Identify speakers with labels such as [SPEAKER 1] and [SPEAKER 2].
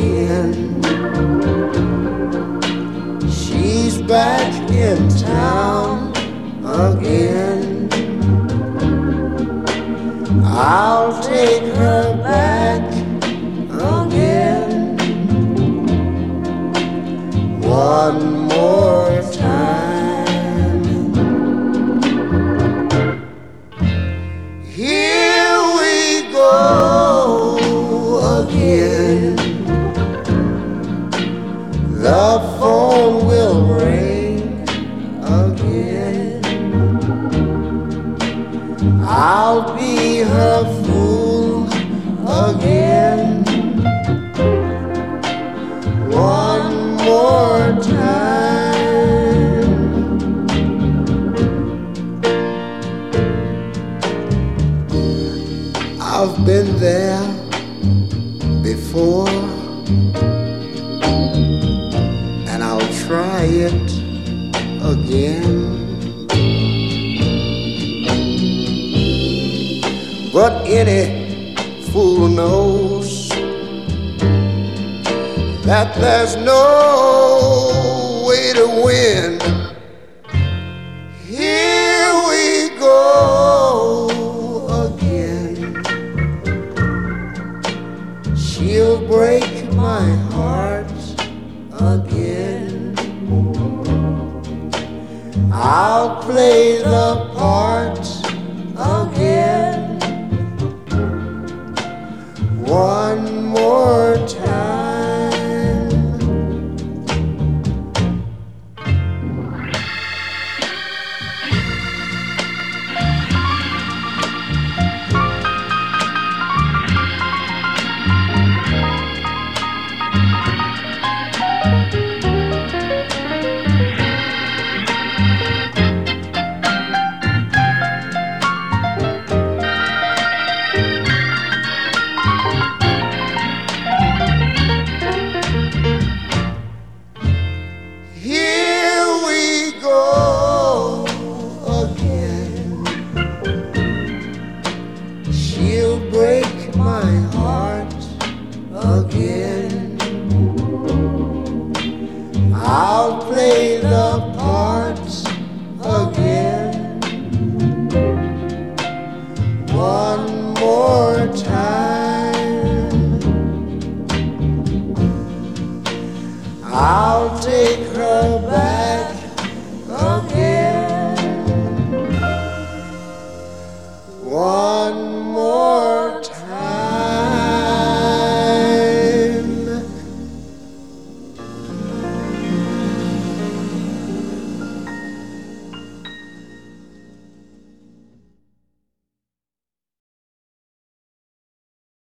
[SPEAKER 1] again. She's back in town again. I'll take her back again. One more time. Here The phone will ring again. I'll be her fool again. One more time. I've been there before, it again. But any fool knows that there's no way to win. Here we go again. She'll break my heart again. I'll play the part again. I'll play the parts again. One more time. I'll take her back again. One